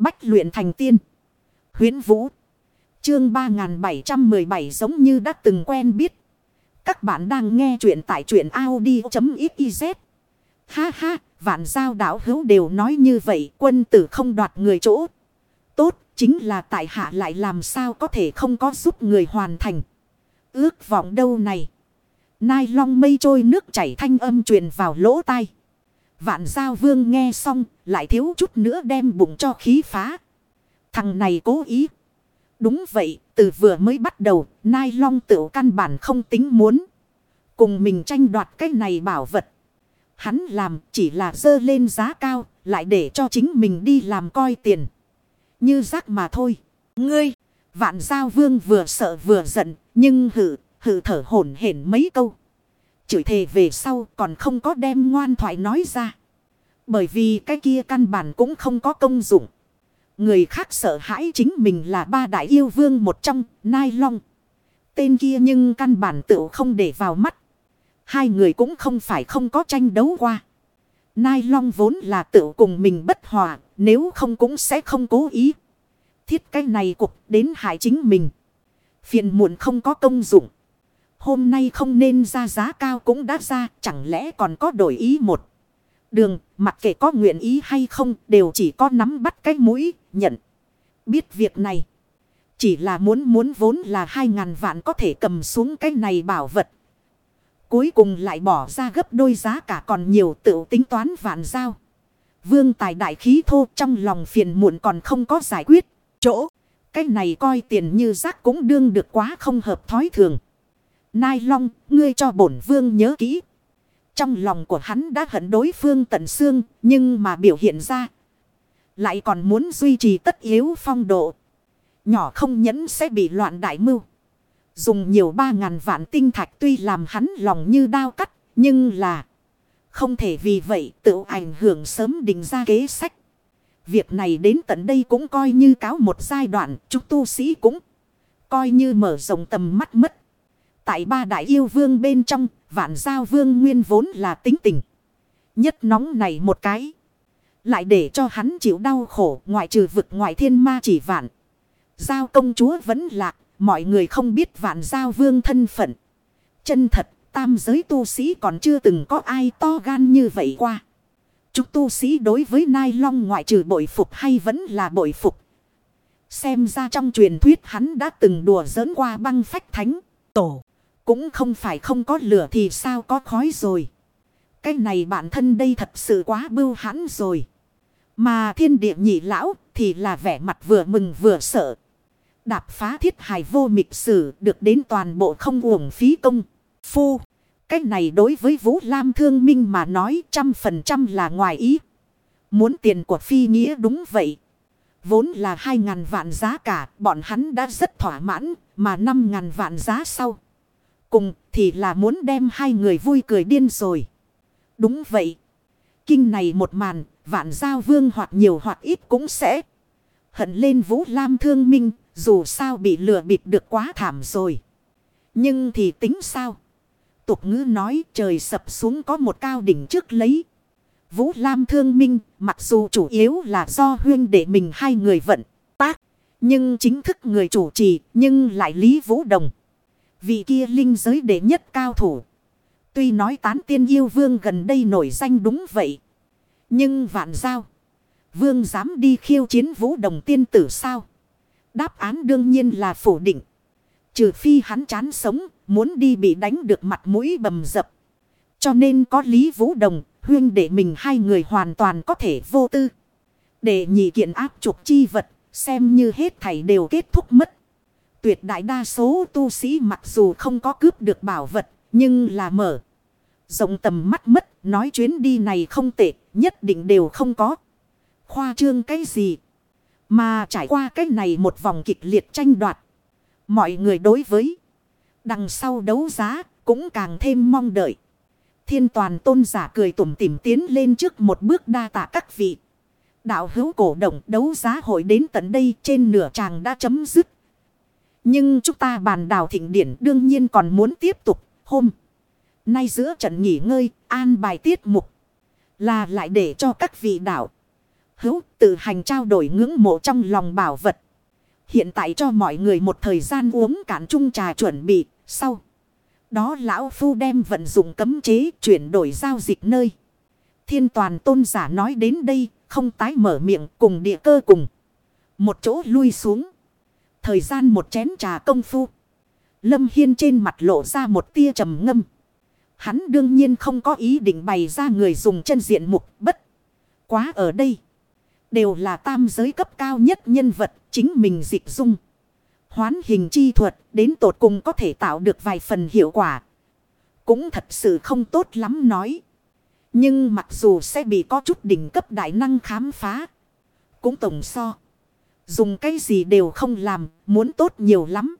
Bách luyện thành tiên. huyễn Vũ. Chương 3717 giống như đã từng quen biết. Các bạn đang nghe truyện tại truyện Audi.xyz. Ha ha, vạn giao đảo hữu đều nói như vậy, quân tử không đoạt người chỗ. Tốt, chính là tại hạ lại làm sao có thể không có giúp người hoàn thành. Ước vọng đâu này. Nai long mây trôi nước chảy thanh âm truyền vào lỗ tai. Vạn giao vương nghe xong, lại thiếu chút nữa đem bụng cho khí phá. Thằng này cố ý. Đúng vậy, từ vừa mới bắt đầu, Nai Long tựu căn bản không tính muốn. Cùng mình tranh đoạt cái này bảo vật. Hắn làm chỉ là dơ lên giá cao, lại để cho chính mình đi làm coi tiền. Như rác mà thôi. Ngươi, vạn giao vương vừa sợ vừa giận, nhưng hử, hử thở hổn hển mấy câu. Chửi thề về sau còn không có đem ngoan thoại nói ra. Bởi vì cái kia căn bản cũng không có công dụng. Người khác sợ hãi chính mình là ba đại yêu vương một trong, Nai Long. Tên kia nhưng căn bản tự không để vào mắt. Hai người cũng không phải không có tranh đấu qua. Nai Long vốn là tự cùng mình bất hòa, nếu không cũng sẽ không cố ý. Thiết cái này cục đến hại chính mình. Phiền muộn không có công dụng. Hôm nay không nên ra giá cao cũng đã ra, chẳng lẽ còn có đổi ý một. Đường, mặc kệ có nguyện ý hay không, đều chỉ có nắm bắt cái mũi, nhận. Biết việc này. Chỉ là muốn muốn vốn là hai ngàn vạn có thể cầm xuống cái này bảo vật. Cuối cùng lại bỏ ra gấp đôi giá cả còn nhiều tự tính toán vạn giao. Vương tài đại khí thô trong lòng phiền muộn còn không có giải quyết. Chỗ, cái này coi tiền như rác cũng đương được quá không hợp thói thường. Nai long, ngươi cho bổn vương nhớ kỹ. Trong lòng của hắn đã hận đối phương tận xương, nhưng mà biểu hiện ra. Lại còn muốn duy trì tất yếu phong độ. Nhỏ không nhẫn sẽ bị loạn đại mưu. Dùng nhiều ba ngàn vạn tinh thạch tuy làm hắn lòng như đao cắt, nhưng là không thể vì vậy tự ảnh hưởng sớm định ra kế sách. Việc này đến tận đây cũng coi như cáo một giai đoạn, chúng tu sĩ cũng coi như mở rộng tầm mắt mất. Tại ba đại yêu vương bên trong, vạn giao vương nguyên vốn là tính tình. Nhất nóng này một cái. Lại để cho hắn chịu đau khổ ngoại trừ vực ngoại thiên ma chỉ vạn. Giao công chúa vẫn lạc, mọi người không biết vạn giao vương thân phận. Chân thật, tam giới tu sĩ còn chưa từng có ai to gan như vậy qua. Chúng tu sĩ đối với Nai Long ngoại trừ bội phục hay vẫn là bội phục. Xem ra trong truyền thuyết hắn đã từng đùa giỡn qua băng phách thánh, tổ. Cũng không phải không có lửa thì sao có khói rồi. Cái này bản thân đây thật sự quá bưu hãn rồi. Mà thiên địa nhị lão thì là vẻ mặt vừa mừng vừa sợ. Đạp phá thiết hài vô mịch sử được đến toàn bộ không uổng phí công. Phu. Cái này đối với Vũ Lam Thương Minh mà nói trăm phần trăm là ngoài ý. Muốn tiền của phi nghĩa đúng vậy. Vốn là hai ngàn vạn giá cả, bọn hắn đã rất thỏa mãn, mà năm ngàn vạn giá sau. Cùng thì là muốn đem hai người vui cười điên rồi. Đúng vậy. Kinh này một màn, vạn giao vương hoặc nhiều hoặc ít cũng sẽ hận lên Vũ Lam thương minh, dù sao bị lừa bịp được quá thảm rồi. Nhưng thì tính sao? Tục ngữ nói trời sập xuống có một cao đỉnh trước lấy. Vũ Lam thương minh, mặc dù chủ yếu là do huyên để mình hai người vận tác. Nhưng chính thức người chủ trì, nhưng lại Lý Vũ Đồng. Vị kia linh giới đệ nhất cao thủ. Tuy nói tán tiên yêu vương gần đây nổi danh đúng vậy. Nhưng vạn sao Vương dám đi khiêu chiến vũ đồng tiên tử sao? Đáp án đương nhiên là phủ định. Trừ phi hắn chán sống, muốn đi bị đánh được mặt mũi bầm dập. Cho nên có Lý Vũ Đồng, huyên để mình hai người hoàn toàn có thể vô tư. Để nhị kiện áp trục chi vật, xem như hết thảy đều kết thúc mất. Tuyệt đại đa số tu sĩ mặc dù không có cướp được bảo vật, nhưng là mở. Rộng tầm mắt mất, nói chuyến đi này không tệ, nhất định đều không có. Khoa trương cái gì? Mà trải qua cái này một vòng kịch liệt tranh đoạt. Mọi người đối với đằng sau đấu giá cũng càng thêm mong đợi. Thiên toàn tôn giả cười tủm tỉm tiến lên trước một bước đa tạ các vị. Đạo hữu cổ động đấu giá hội đến tận đây trên nửa tràng đã chấm dứt. Nhưng chúng ta bàn đào thịnh điển đương nhiên còn muốn tiếp tục. Hôm nay giữa trận nghỉ ngơi, an bài tiết mục. Là lại để cho các vị đạo hữu tự hành trao đổi ngưỡng mộ trong lòng bảo vật. Hiện tại cho mọi người một thời gian uống cạn chung trà chuẩn bị, sau. Đó lão phu đem vận dụng cấm chế chuyển đổi giao dịch nơi. Thiên toàn tôn giả nói đến đây, không tái mở miệng cùng địa cơ cùng. Một chỗ lui xuống. Thời gian một chén trà công phu. Lâm Hiên trên mặt lộ ra một tia trầm ngâm. Hắn đương nhiên không có ý định bày ra người dùng chân diện mục, bất. Quá ở đây. Đều là tam giới cấp cao nhất nhân vật, chính mình dịch dung. Hoán hình chi thuật, đến tột cùng có thể tạo được vài phần hiệu quả. Cũng thật sự không tốt lắm nói. Nhưng mặc dù sẽ bị có chút đỉnh cấp đại năng khám phá. Cũng tổng so. Dùng cái gì đều không làm, muốn tốt nhiều lắm.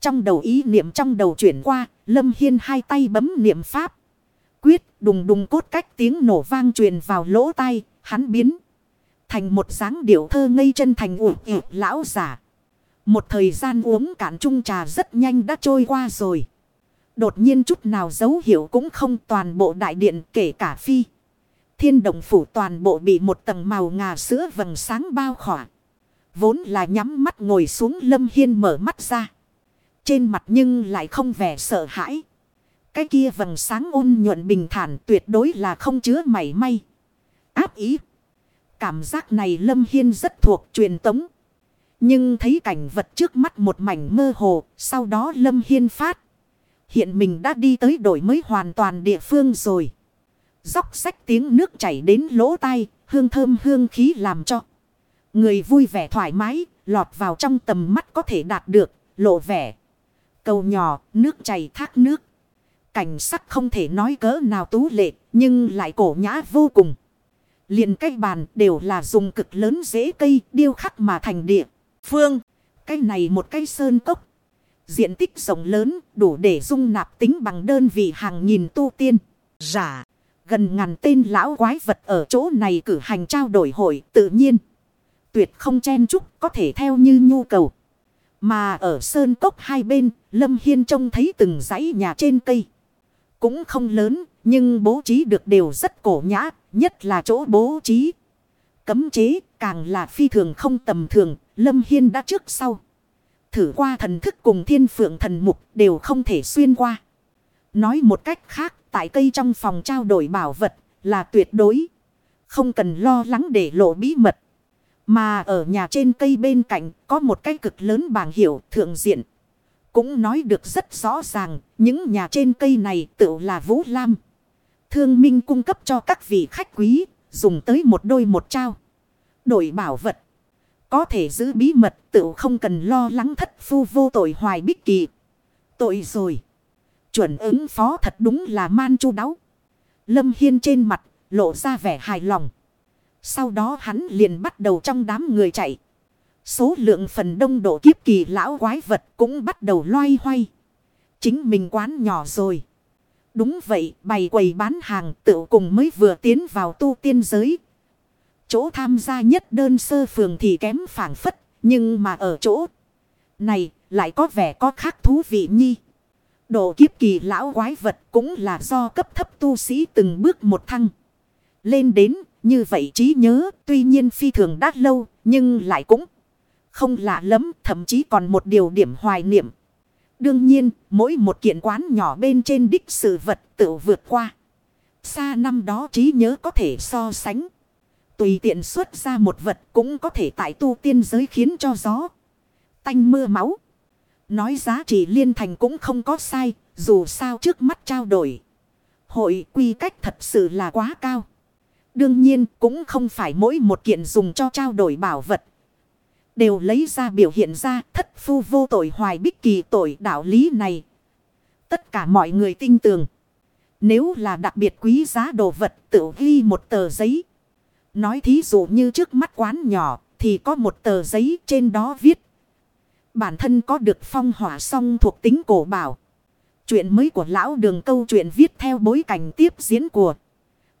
Trong đầu ý niệm trong đầu chuyển qua, Lâm Hiên hai tay bấm niệm pháp. Quyết đùng đùng cốt cách tiếng nổ vang truyền vào lỗ tai, hắn biến. Thành một dáng điệu thơ ngây chân thành ủ ủ lão giả. Một thời gian uống cạn chung trà rất nhanh đã trôi qua rồi. Đột nhiên chút nào dấu hiệu cũng không toàn bộ đại điện kể cả phi. Thiên động phủ toàn bộ bị một tầng màu ngà sữa vầng sáng bao khỏa. Vốn là nhắm mắt ngồi xuống lâm hiên mở mắt ra. Trên mặt nhưng lại không vẻ sợ hãi. Cái kia vầng sáng ôn nhuận bình thản tuyệt đối là không chứa mảy may. Áp ý. Cảm giác này Lâm Hiên rất thuộc truyền tống. Nhưng thấy cảnh vật trước mắt một mảnh mơ hồ. Sau đó Lâm Hiên phát. Hiện mình đã đi tới đổi mới hoàn toàn địa phương rồi. Dóc sách tiếng nước chảy đến lỗ tai. Hương thơm hương khí làm cho. Người vui vẻ thoải mái. Lọt vào trong tầm mắt có thể đạt được. Lộ vẻ. Cầu nhỏ, nước chảy thác nước. Cảnh sắc không thể nói cỡ nào tú lệ, nhưng lại cổ nhã vô cùng. liền cây bàn đều là dùng cực lớn dễ cây điêu khắc mà thành địa. Phương, cái này một cây sơn cốc. Diện tích rộng lớn đủ để dung nạp tính bằng đơn vị hàng nghìn tu tiên. Giả, gần ngàn tên lão quái vật ở chỗ này cử hành trao đổi hội tự nhiên. Tuyệt không chen chúc có thể theo như nhu cầu. Mà ở sơn cốc hai bên, Lâm Hiên trông thấy từng dãy nhà trên cây. Cũng không lớn, nhưng bố trí được đều rất cổ nhã, nhất là chỗ bố trí. Cấm chế càng là phi thường không tầm thường, Lâm Hiên đã trước sau. Thử qua thần thức cùng thiên phượng thần mục đều không thể xuyên qua. Nói một cách khác, tại cây trong phòng trao đổi bảo vật là tuyệt đối. Không cần lo lắng để lộ bí mật. Mà ở nhà trên cây bên cạnh có một cái cực lớn bảng hiệu thượng diện. Cũng nói được rất rõ ràng, những nhà trên cây này tự là Vũ Lam. Thương Minh cung cấp cho các vị khách quý, dùng tới một đôi một trao. Đổi bảo vật. Có thể giữ bí mật tự không cần lo lắng thất phu vô tội hoài bích kỳ. Tội rồi. Chuẩn ứng phó thật đúng là man chu đáo. Lâm Hiên trên mặt lộ ra vẻ hài lòng. Sau đó hắn liền bắt đầu trong đám người chạy. Số lượng phần đông độ kiếp kỳ lão quái vật cũng bắt đầu loay hoay. Chính mình quán nhỏ rồi. Đúng vậy, bày quầy bán hàng tự cùng mới vừa tiến vào tu tiên giới. Chỗ tham gia nhất đơn sơ phường thì kém phản phất, nhưng mà ở chỗ này lại có vẻ có khác thú vị nhi. Độ kiếp kỳ lão quái vật cũng là do cấp thấp tu sĩ từng bước một thăng. Lên đến như vậy trí nhớ, tuy nhiên phi thường đắt lâu, nhưng lại cũng không lạ lắm, thậm chí còn một điều điểm hoài niệm. Đương nhiên, mỗi một kiện quán nhỏ bên trên đích sự vật tự vượt qua. Xa năm đó trí nhớ có thể so sánh. Tùy tiện xuất ra một vật cũng có thể tại tu tiên giới khiến cho gió. Tanh mưa máu. Nói giá trị liên thành cũng không có sai. Dù sao trước mắt trao đổi. Hội quy cách thật sự là quá cao. Đương nhiên, cũng không phải mỗi một kiện dùng cho trao đổi bảo vật. Đều lấy ra biểu hiện ra thất phu vô tội hoài bích kỳ tội đạo lý này. Tất cả mọi người tin tưởng. Nếu là đặc biệt quý giá đồ vật tự ghi một tờ giấy. Nói thí dụ như trước mắt quán nhỏ, thì có một tờ giấy trên đó viết. Bản thân có được phong hỏa song thuộc tính cổ bảo. Chuyện mới của lão đường câu chuyện viết theo bối cảnh tiếp diễn của